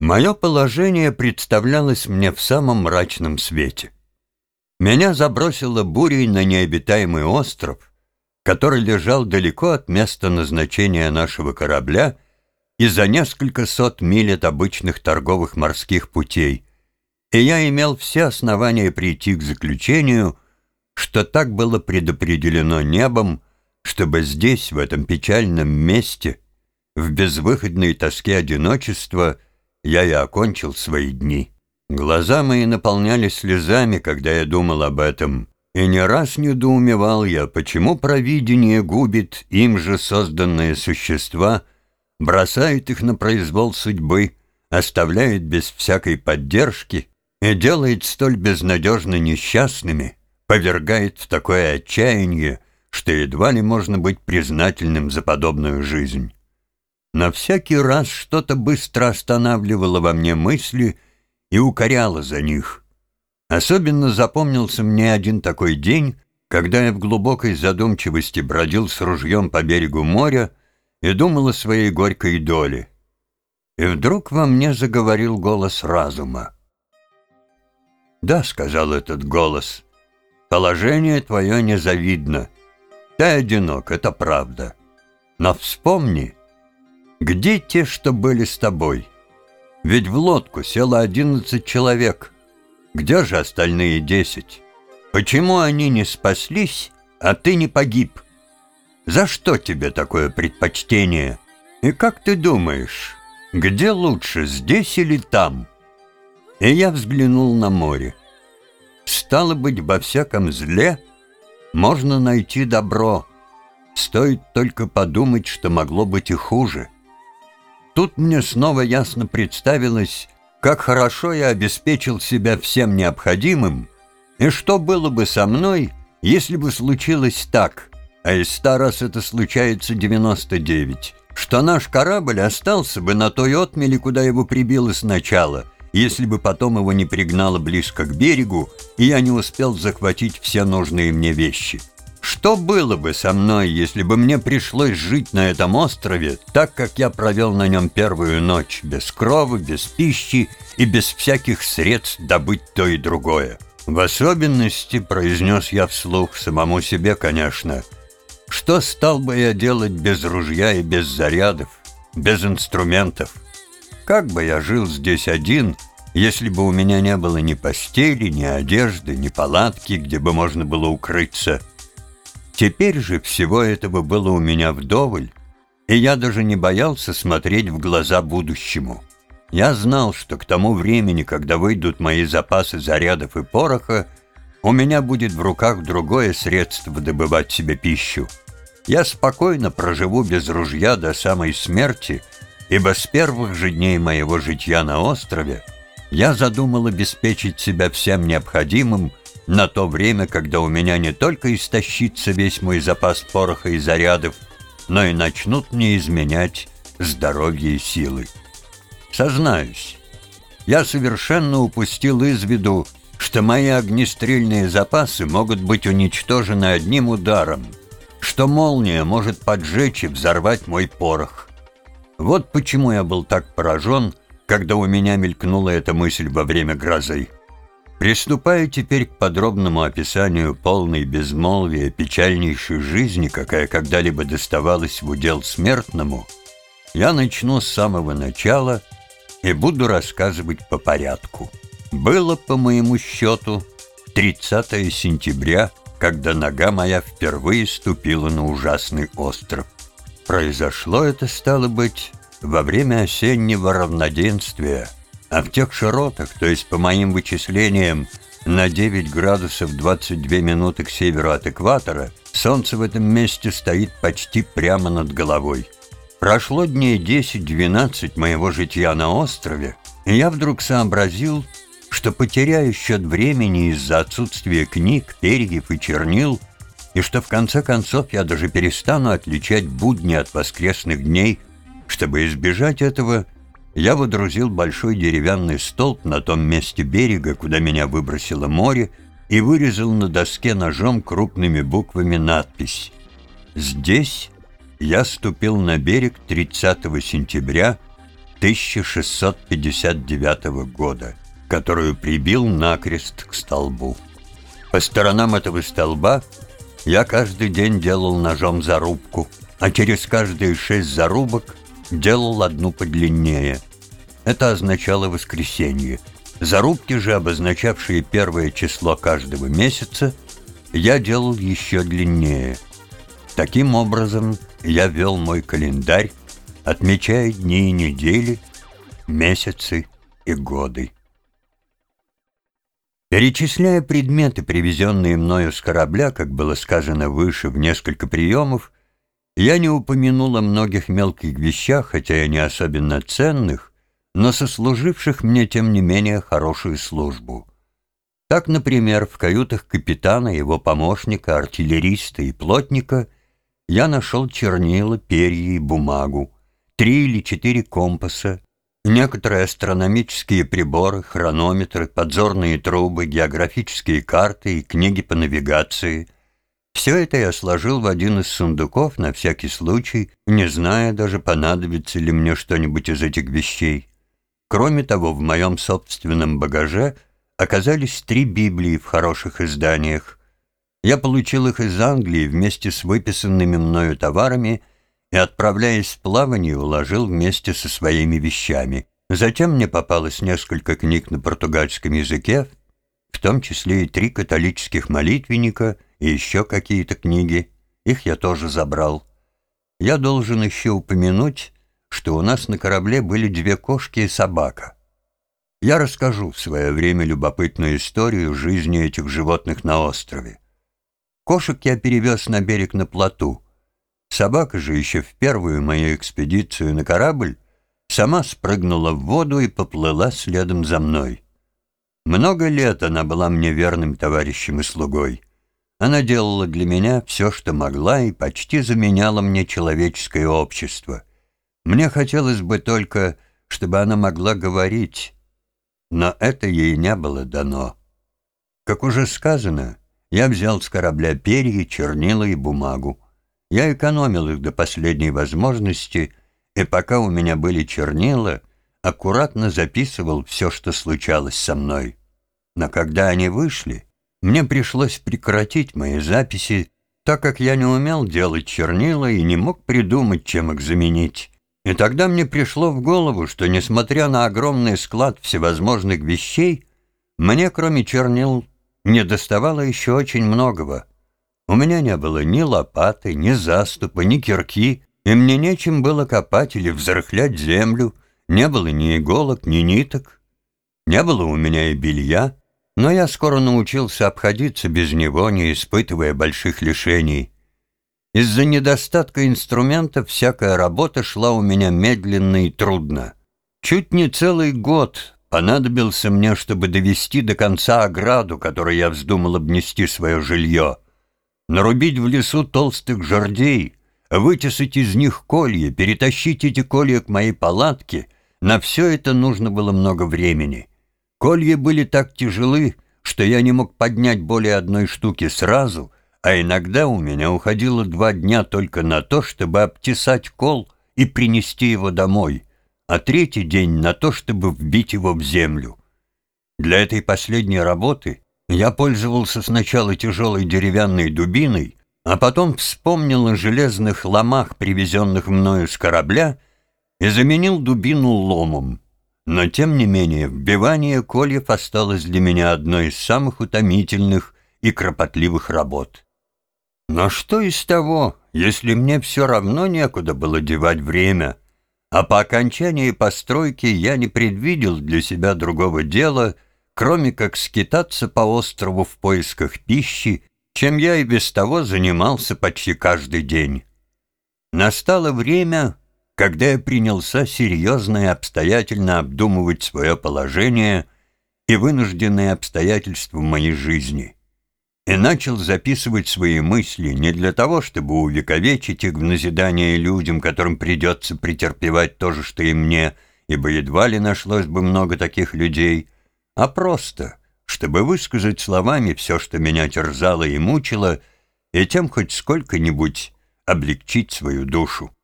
Мое положение представлялось мне в самом мрачном свете. Меня забросило бурей на необитаемый остров, который лежал далеко от места назначения нашего корабля и за несколько сот миль от обычных торговых морских путей, и я имел все основания прийти к заключению, что так было предопределено небом, чтобы здесь, в этом печальном месте, в безвыходной тоске одиночества, я и окончил свои дни. Глаза мои наполнялись слезами, когда я думал об этом, и не раз недоумевал я, почему провидение губит им же созданные существа, бросает их на произвол судьбы, оставляет без всякой поддержки и делает столь безнадежно несчастными, повергает в такое отчаяние, что едва ли можно быть признательным за подобную жизнь. На всякий раз что-то быстро останавливало во мне мысли и укоряло за них. Особенно запомнился мне один такой день, когда я в глубокой задумчивости бродил с ружьем по берегу моря и думал о своей горькой доле. И вдруг во мне заговорил голос разума. «Да», — сказал этот голос, — «положение твое незавидно. Ты одинок, это правда. Но вспомни, где те, что были с тобой? Ведь в лодку село одиннадцать человек. Где же остальные десять? Почему они не спаслись, а ты не погиб? За что тебе такое предпочтение? И как ты думаешь, где лучше, здесь или там?» И я взглянул на море. Стало быть, во всяком зле можно найти добро. Стоит только подумать, что могло быть и хуже. Тут мне снова ясно представилось, как хорошо я обеспечил себя всем необходимым, и что было бы со мной, если бы случилось так, а из ста раз это случается 99, что наш корабль остался бы на той отмели, куда его прибило сначала, если бы потом его не пригнало близко к берегу, и я не успел захватить все нужные мне вещи. Что было бы со мной, если бы мне пришлось жить на этом острове, так как я провел на нем первую ночь, без крови, без пищи и без всяких средств добыть то и другое? В особенности, произнес я вслух, самому себе, конечно, что стал бы я делать без ружья и без зарядов, без инструментов? Как бы я жил здесь один, если бы у меня не было ни постели, ни одежды, ни палатки, где бы можно было укрыться – Теперь же всего этого было у меня вдоволь, и я даже не боялся смотреть в глаза будущему. Я знал, что к тому времени, когда выйдут мои запасы зарядов и пороха, у меня будет в руках другое средство добывать себе пищу. Я спокойно проживу без ружья до самой смерти, ибо с первых же дней моего житья на острове я задумал обеспечить себя всем необходимым, на то время, когда у меня не только истощится весь мой запас пороха и зарядов, но и начнут мне изменять здоровье и силы. Сознаюсь, я совершенно упустил из виду, что мои огнестрельные запасы могут быть уничтожены одним ударом, что молния может поджечь и взорвать мой порох. Вот почему я был так поражен, когда у меня мелькнула эта мысль во время грозы. Приступая теперь к подробному описанию полной безмолвия печальнейшей жизни, какая когда-либо доставалась в удел смертному, я начну с самого начала и буду рассказывать по порядку. Было, по моему счету, 30 сентября, когда нога моя впервые ступила на ужасный остров. Произошло это, стало быть, во время осеннего равноденствия – а в тех широтах, то есть по моим вычислениям, на 9 градусов 22 минуты к северу от экватора, солнце в этом месте стоит почти прямо над головой. Прошло дней 10-12 моего житья на острове, и я вдруг сообразил, что потеряю счет времени из-за отсутствия книг, перьев и чернил, и что в конце концов я даже перестану отличать будни от воскресных дней. Чтобы избежать этого, я водрузил большой деревянный столб на том месте берега, куда меня выбросило море, и вырезал на доске ножом крупными буквами надпись «Здесь я ступил на берег 30 сентября 1659 года, которую прибил накрест к столбу. По сторонам этого столба я каждый день делал ножом зарубку, а через каждые шесть зарубок делал одну подлиннее. Это означало воскресенье. Зарубки же, обозначавшие первое число каждого месяца, я делал еще длиннее. Таким образом, я вел мой календарь, отмечая дни и недели, месяцы и годы. Перечисляя предметы, привезенные мною с корабля, как было сказано выше в несколько приемов, я не упомянул о многих мелких вещах, хотя и не особенно ценных, но сослуживших мне, тем не менее, хорошую службу. Так, например, в каютах капитана, его помощника, артиллериста и плотника я нашел чернила, перья и бумагу, три или четыре компаса, некоторые астрономические приборы, хронометры, подзорные трубы, географические карты и книги по навигации — все это я сложил в один из сундуков на всякий случай, не зная даже, понадобится ли мне что-нибудь из этих вещей. Кроме того, в моем собственном багаже оказались три Библии в хороших изданиях. Я получил их из Англии вместе с выписанными мною товарами и, отправляясь в плавание, уложил вместе со своими вещами. Затем мне попалось несколько книг на португальском языке, в том числе и три католических молитвенника — и еще какие-то книги. Их я тоже забрал. Я должен еще упомянуть, что у нас на корабле были две кошки и собака. Я расскажу в свое время любопытную историю жизни этих животных на острове. Кошек я перевез на берег на плоту. Собака же еще в первую мою экспедицию на корабль сама спрыгнула в воду и поплыла следом за мной. Много лет она была мне верным товарищем и слугой. Она делала для меня все, что могла, и почти заменяла мне человеческое общество. Мне хотелось бы только, чтобы она могла говорить, но это ей не было дано. Как уже сказано, я взял с корабля перья, чернила и бумагу. Я экономил их до последней возможности, и пока у меня были чернила, аккуратно записывал все, что случалось со мной. Но когда они вышли, мне пришлось прекратить мои записи, так как я не умел делать чернила и не мог придумать, чем их заменить. И тогда мне пришло в голову, что, несмотря на огромный склад всевозможных вещей, мне, кроме чернил, не доставало еще очень многого. У меня не было ни лопаты, ни заступа, ни кирки, и мне нечем было копать или взрыхлять землю, не было ни иголок, ни ниток. Не было у меня и белья, но я скоро научился обходиться без него, не испытывая больших лишений. Из-за недостатка инструментов всякая работа шла у меня медленно и трудно. Чуть не целый год понадобился мне, чтобы довести до конца ограду, которой я вздумал обнести свое жилье. Нарубить в лесу толстых жердей, вытесать из них колья, перетащить эти колья к моей палатке — на все это нужно было много времени. Колья были так тяжелы, что я не мог поднять более одной штуки сразу, а иногда у меня уходило два дня только на то, чтобы обтесать кол и принести его домой, а третий день на то, чтобы вбить его в землю. Для этой последней работы я пользовался сначала тяжелой деревянной дубиной, а потом вспомнил о железных ломах, привезенных мною с корабля, и заменил дубину ломом. Но, тем не менее, вбивание кольев осталось для меня одной из самых утомительных и кропотливых работ. Но что из того, если мне все равно некуда было девать время, а по окончании постройки я не предвидел для себя другого дела, кроме как скитаться по острову в поисках пищи, чем я и без того занимался почти каждый день. Настало время когда я принялся серьезно и обстоятельно обдумывать свое положение и вынужденные обстоятельства моей жизни, и начал записывать свои мысли не для того, чтобы увековечить их в назидание людям, которым придется претерпевать то же, что и мне, ибо едва ли нашлось бы много таких людей, а просто, чтобы высказать словами все, что меня терзало и мучило, и тем хоть сколько-нибудь облегчить свою душу.